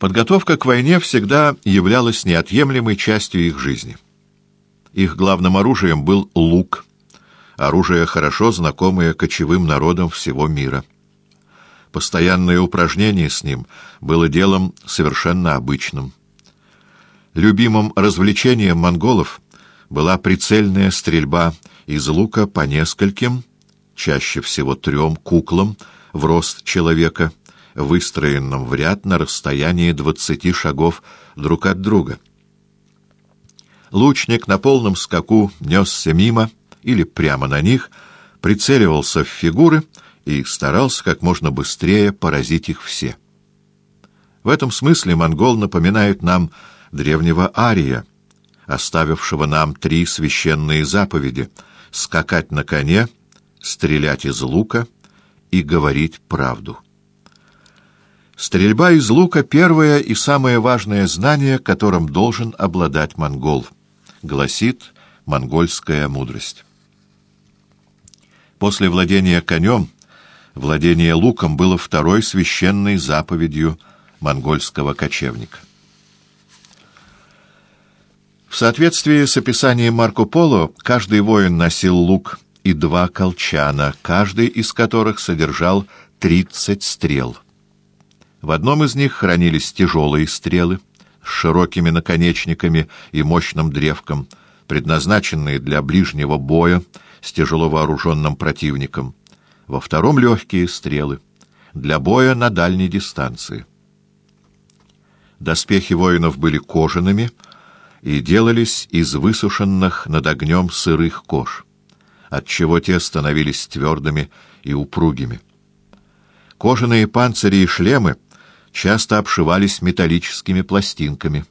Подготовка к войне всегда являлась неотъемлемой частью их жизни. Их главным оружием был лук, оружие, хорошо знакомое кочевым народам всего мира. Постоянное упражнение с ним было делом совершенно обычным. Любимым развлечением монголов была прицельная стрельба из лука по нескольким, чаще всего трем куклам в рост человека, выстроенным в ряд на расстоянии двадцати шагов друг от друга. Лучник на полном скаку несся мимо или прямо на них, прицеливался в фигуры и старался как можно быстрее поразить их все. В этом смысле монгол напоминает нам древнего Ария, оставившего нам три священные заповеди — скакать на коне, стрелять из лука и говорить правду. Стрельба из лука — первое и самое важное знание, которым должен обладать монгол, гласит монгольская мудрость. После владения конем владение луком было второй священной заповедью монгольского кочевника. В соответствии с описанием Марко Поло, каждый воин носил лук и два колчана, каждый из которых содержал тридцать стрел. В одном из них хранились тяжелые стрелы с широкими наконечниками и мощным древком, предназначенные для ближнего боя с тяжело вооруженным противником. Во втором — легкие стрелы, для боя на дальней дистанции. Доспехи воинов были кожаными и делались из высушенных над огнем сырых кож, отчего те становились твердыми и упругими. Кожаные панцири и шлемы — часто обшивались металлическими пластинками.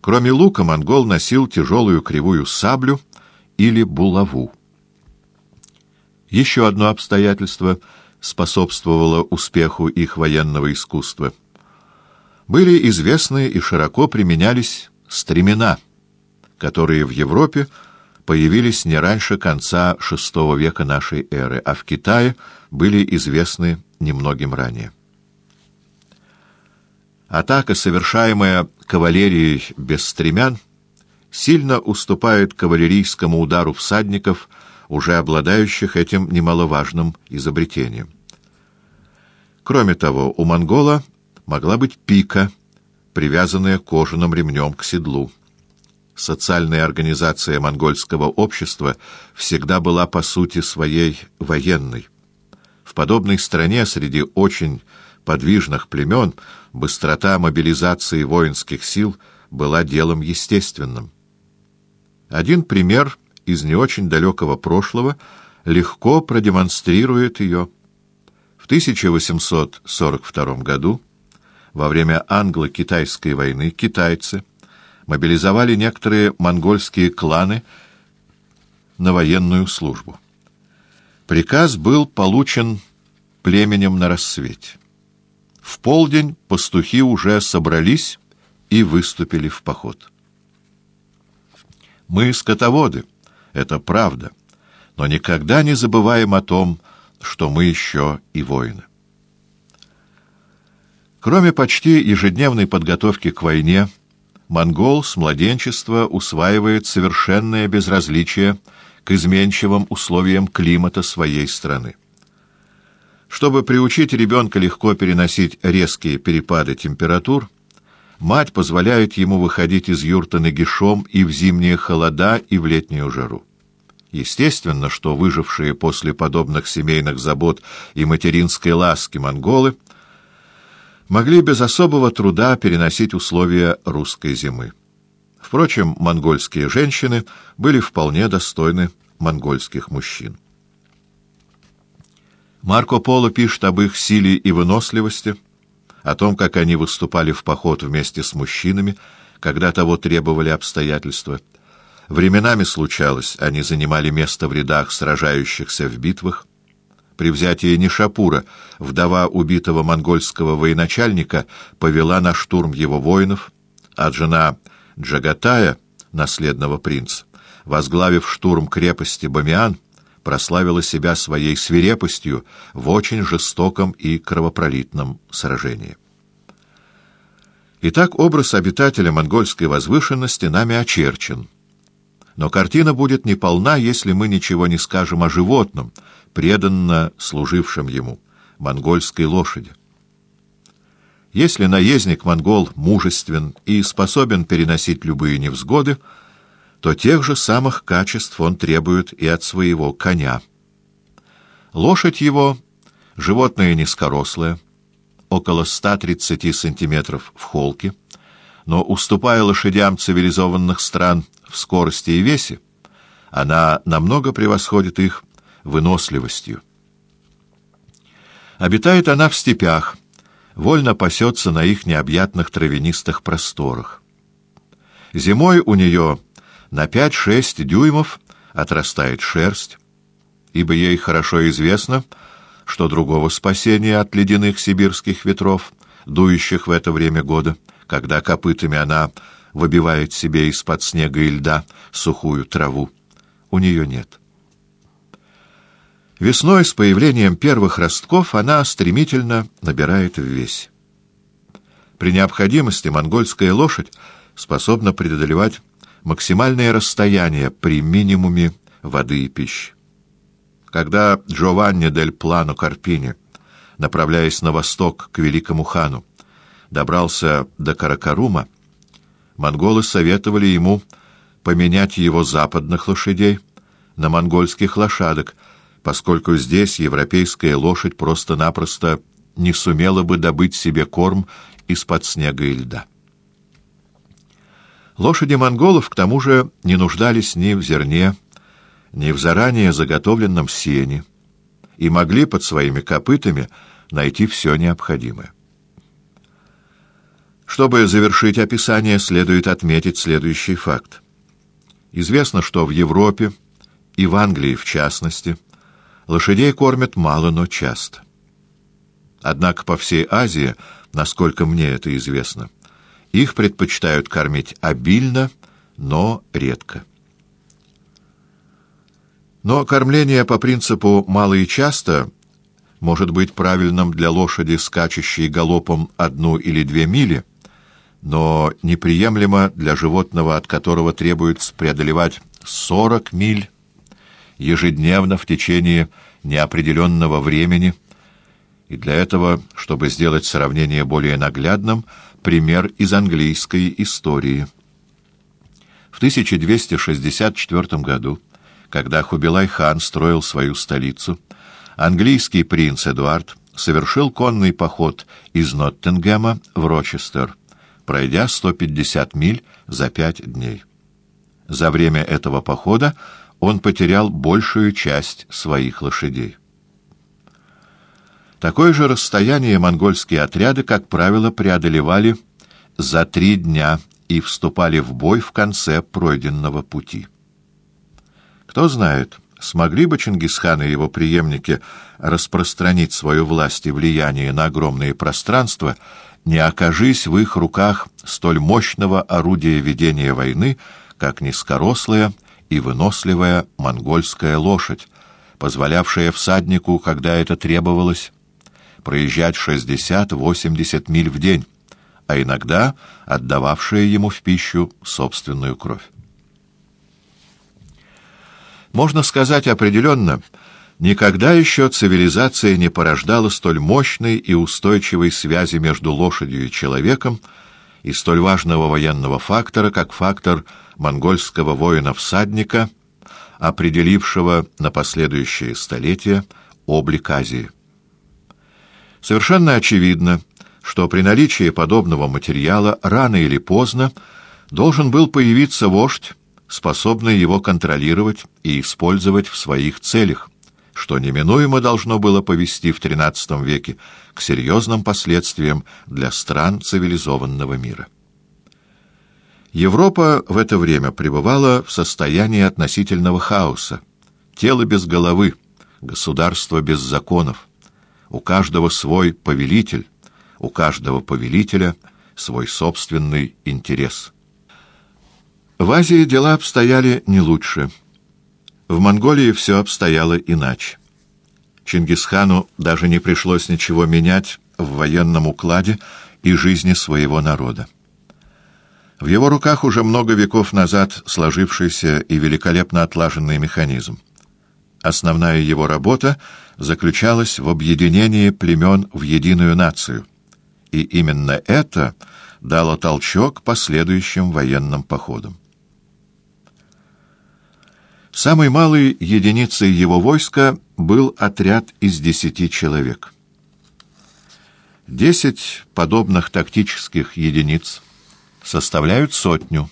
Кроме лука, монгол носил тяжелую кривую саблю или булаву. Еще одно обстоятельство способствовало успеху их военного искусства. Были известны и широко применялись стремена, которые в Европе появились не раньше конца VI века нашей эры, а в Китае были известны немногим ранее. Атака, совершаемая кавалерией без стремян, сильно уступает кавалерийскому удару всадников, уже обладающих этим немаловажным изобретением. Кроме того, у монгола могла быть пика, привязанная кожаным ремнем к седлу. Социальная организация монгольского общества всегда была по сути своей военной. В подобной стране среди очень подвижных племен быстрота мобилизации воинских сил была делом естественным. Один пример из не очень далекого прошлого легко продемонстрирует ее. В 1842 году, во время англо-китайской войны, китайцы мобилизовали некоторые монгольские кланы на военную службу. Приказ был получен племенем на рассвете. В полдень пастухи уже собрались и выступили в поход. Мы скотоводы, это правда, но никогда не забываем о том, что мы еще и воины. Кроме почти ежедневной подготовки к войне, монгол с младенчества усваивает совершенное безразличие к изменчивым условиям климата своей страны. Чтобы приучить ребенка легко переносить резкие перепады температур, мать позволяет ему выходить из юрты нагишом и в зимние холода, и в летнюю жару. Естественно, что выжившие после подобных семейных забот и материнской ласки монголы могли без особого труда переносить условия русской зимы. Впрочем, монгольские женщины были вполне достойны монгольских мужчин. Марко Поло пишет об их силе и выносливости, о том, как они выступали в поход вместе с мужчинами, когда того требовали обстоятельства. Временами случалось, они занимали место в рядах сражающихся в битвах. При взятии Нишапура вдова убитого монгольского военачальника повела на штурм его воинов, а жена Джагатая, наследного принца, возглавив штурм крепости Бамиан, прославила себя своей свирепостью в очень жестоком и кровопролитном сражении. Итак, образ обитателя монгольской возвышенности нами очерчен. Но картина будет неполна, если мы ничего не скажем о животном, преданно служившем ему, монгольской лошади. Если наездник-монгол мужествен и способен переносить любые невзгоды, то тех же самых качеств он требует и от своего коня. Лошадь его — животное низкорослое, около 130 сантиметров в холке, но, уступая лошадям цивилизованных стран в скорости и весе, она намного превосходит их выносливостью. Обитает она в степях, вольно пасется на их необъятных травянистых просторах. Зимой у нее на 5-6 дюймов отрастает шерсть, ибо ей хорошо известно — что другого спасения от ледяных сибирских ветров, дующих в это время года, когда копытами она выбивает себе из-под снега и льда сухую траву, у нее нет. Весной с появлением первых ростков она стремительно набирает весь. При необходимости монгольская лошадь способна преодолевать максимальное расстояние при минимуме воды и пищи. Когда Джованни дель Плано Карпини, направляясь на восток к великому хану, добрался до Каракарума, монголы советовали ему поменять его западных лошадей на монгольских лошадок, поскольку здесь европейская лошадь просто-напросто не сумела бы добыть себе корм из-под снега и льда. Лошади монголов, к тому же, не нуждались ни в зерне, ни в заранее заготовленном сене и могли под своими копытами найти все необходимое. Чтобы завершить описание, следует отметить следующий факт. Известно, что в Европе, и в Англии в частности, лошадей кормят мало, но часто. Однако по всей Азии, насколько мне это известно, их предпочитают кормить обильно, но редко. Но кормление по принципу «мало и часто» может быть правильным для лошади, скачущей галопом одну или две мили, но неприемлемо для животного, от которого требуется преодолевать 40 миль ежедневно в течение неопределенного времени, и для этого, чтобы сделать сравнение более наглядным, пример из английской истории. В 1264 году когда Хубилай-хан строил свою столицу, английский принц Эдуард совершил конный поход из Ноттингема в Рочестер, пройдя 150 миль за пять дней. За время этого похода он потерял большую часть своих лошадей. Такое же расстояние монгольские отряды, как правило, преодолевали за три дня и вступали в бой в конце пройденного пути. Кто знает, смогли бы Чингисхан и его преемники распространить свою власть и влияние на огромные пространства, не окажись в их руках столь мощного орудия ведения войны, как низкорослая и выносливая монгольская лошадь, позволявшая всаднику, когда это требовалось, проезжать 60-80 миль в день, а иногда отдававшая ему в пищу собственную кровь. Можно сказать определенно, никогда еще цивилизация не порождала столь мощной и устойчивой связи между лошадью и человеком и столь важного военного фактора, как фактор монгольского воина-всадника, определившего на последующие столетия облик Азии. Совершенно очевидно, что при наличии подобного материала рано или поздно должен был появиться вождь, способный его контролировать и использовать в своих целях, что неминуемо должно было повести в XIII веке к серьезным последствиям для стран цивилизованного мира. Европа в это время пребывала в состоянии относительного хаоса. Тело без головы, государство без законов. У каждого свой повелитель, у каждого повелителя свой собственный интерес. В Азии дела обстояли не лучше. В Монголии все обстояло иначе. Чингисхану даже не пришлось ничего менять в военном укладе и жизни своего народа. В его руках уже много веков назад сложившийся и великолепно отлаженный механизм. Основная его работа заключалась в объединении племен в единую нацию, и именно это дало толчок последующим военным походам. Самой малой единицей его войска был отряд из десяти человек. Десять подобных тактических единиц составляют сотню,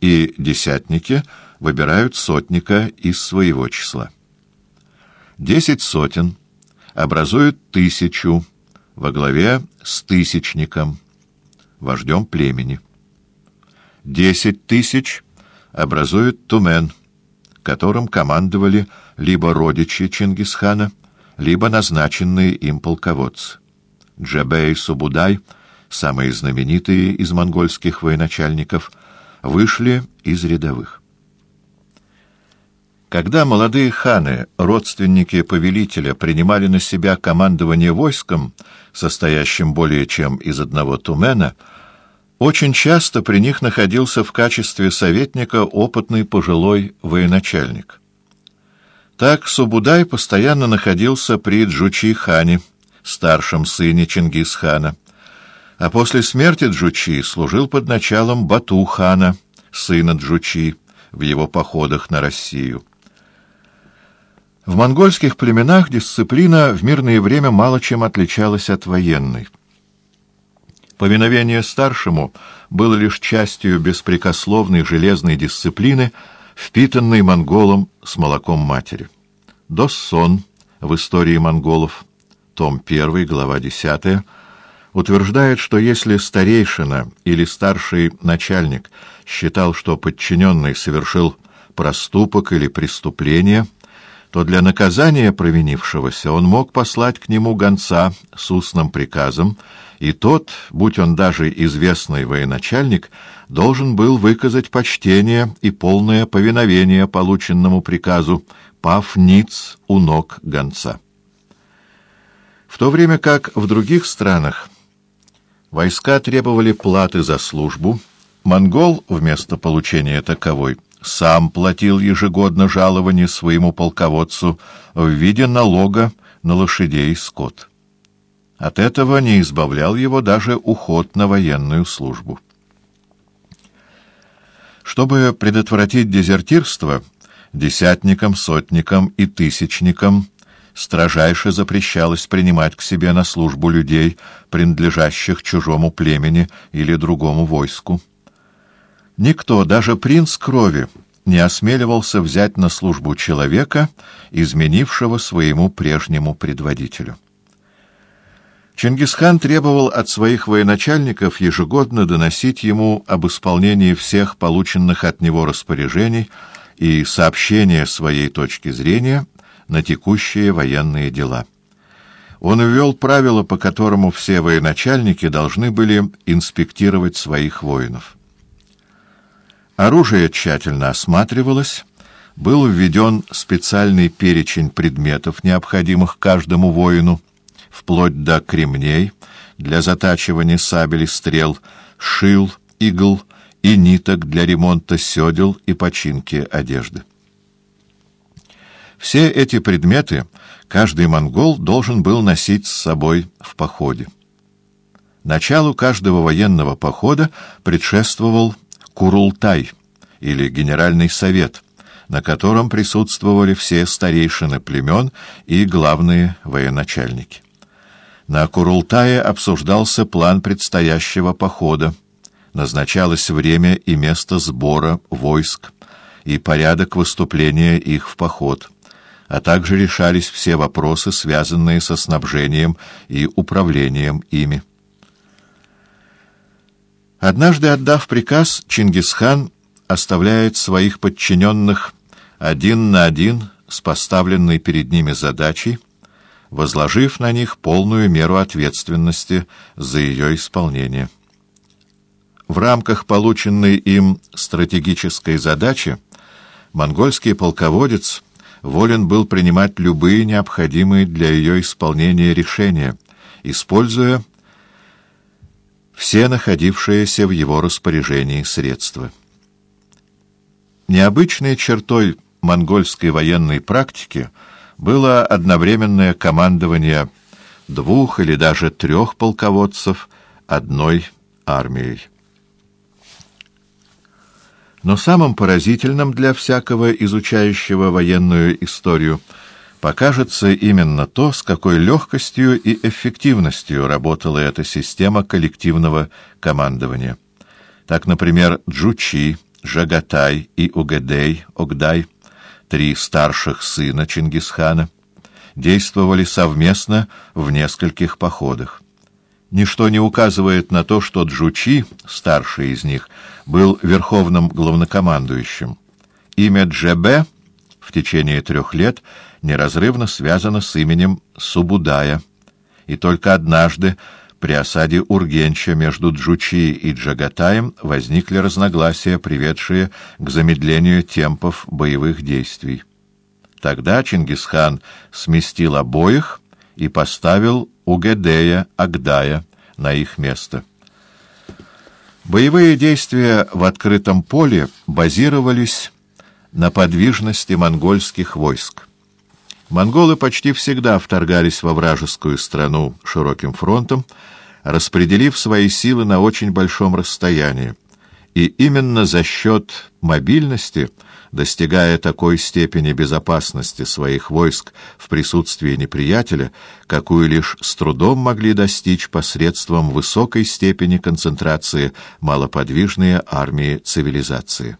и десятники выбирают сотника из своего числа. Десять сотен образуют тысячу во главе с тысячником, вождем племени. Десять тысяч образуют тумен, которым командовали либо родичи Чингисхана, либо назначенные им полководцы. Джабей Субудай, самые знаменитые из монгольских военачальников, вышли из рядовых. Когда молодые ханы, родственники повелителя, принимали на себя командование войском, состоящим более чем из одного тумена, очень часто при них находился в качестве советника опытный пожилой военачальник. Так Субудай постоянно находился при Джучи-хане, старшем сыне Чингисхана, а после смерти Джучи служил под началом Бату-хана, сына Джучи, в его походах на Россию. В монгольских племенах дисциплина в мирное время мало чем отличалась от военной. Повиновение старшему было лишь частью беспрекословной железной дисциплины, впитанной монголом с молоком матери. Доссон в истории монголов, том 1, глава 10, утверждает, что если старейшина или старший начальник считал, что подчиненный совершил проступок или преступление, то для наказания провинившегося он мог послать к нему гонца с устным приказом, и тот, будь он даже известный военачальник, должен был выказать почтение и полное повиновение полученному приказу, пав ниц у ног гонца. В то время как в других странах войска требовали платы за службу, монгол вместо получения таковой сам платил ежегодно жалование своему полководцу в виде налога на лошадей и скот. От этого не избавлял его даже уход на военную службу. Чтобы предотвратить дезертирство, десятникам, сотникам и тысячникам строжайше запрещалось принимать к себе на службу людей, принадлежащих чужому племени или другому войску. Никто, даже принц крови, не осмеливался взять на службу человека, изменившего своему прежнему предводителю. Чингисхан требовал от своих военачальников ежегодно доносить ему об исполнении всех полученных от него распоряжений и сообщения своей точки зрения на текущие военные дела. Он ввел правило, по которому все военачальники должны были инспектировать своих воинов. Оружие тщательно осматривалось, был введен специальный перечень предметов, необходимых каждому воину, вплоть до кремней для затачивания сабель и стрел, шил, игл и ниток для ремонта седел и починки одежды. Все эти предметы каждый монгол должен был носить с собой в походе. Началу каждого военного похода предшествовал Курултай или Генеральный совет, на котором присутствовали все старейшины племен и главные военачальники. На Курултае обсуждался план предстоящего похода, назначалось время и место сбора войск и порядок выступления их в поход, а также решались все вопросы, связанные со снабжением и управлением ими. Однажды отдав приказ, Чингисхан оставляет своих подчиненных один на один с поставленной перед ними задачей, возложив на них полную меру ответственности за ее исполнение. В рамках полученной им стратегической задачи монгольский полководец волен был принимать любые необходимые для ее исполнения решения, используя все находившиеся в его распоряжении средства. Необычной чертой монгольской военной практики было одновременное командование двух или даже трех полководцев одной армией. Но самым поразительным для всякого изучающего военную историю покажется именно то, с какой легкостью и эффективностью работала эта система коллективного командования. Так, например, Джучи, Жагатай и Угедей, Огдай, три старших сына Чингисхана, действовали совместно в нескольких походах. Ничто не указывает на то, что Джучи, старший из них, был верховным главнокомандующим. Имя Джебе в течение трех лет неразрывно связано с именем Субудая, и только однажды при осаде Ургенча между Джучи и Джагатаем возникли разногласия, приведшие к замедлению темпов боевых действий. Тогда Чингисхан сместил обоих и поставил Угедея Агдая на их место. Боевые действия в открытом поле базировались на подвижности монгольских войск. Монголы почти всегда вторгались во вражескую страну широким фронтом, распределив свои силы на очень большом расстоянии, и именно за счет мобильности, достигая такой степени безопасности своих войск в присутствии неприятеля, какую лишь с трудом могли достичь посредством высокой степени концентрации малоподвижные армии цивилизации.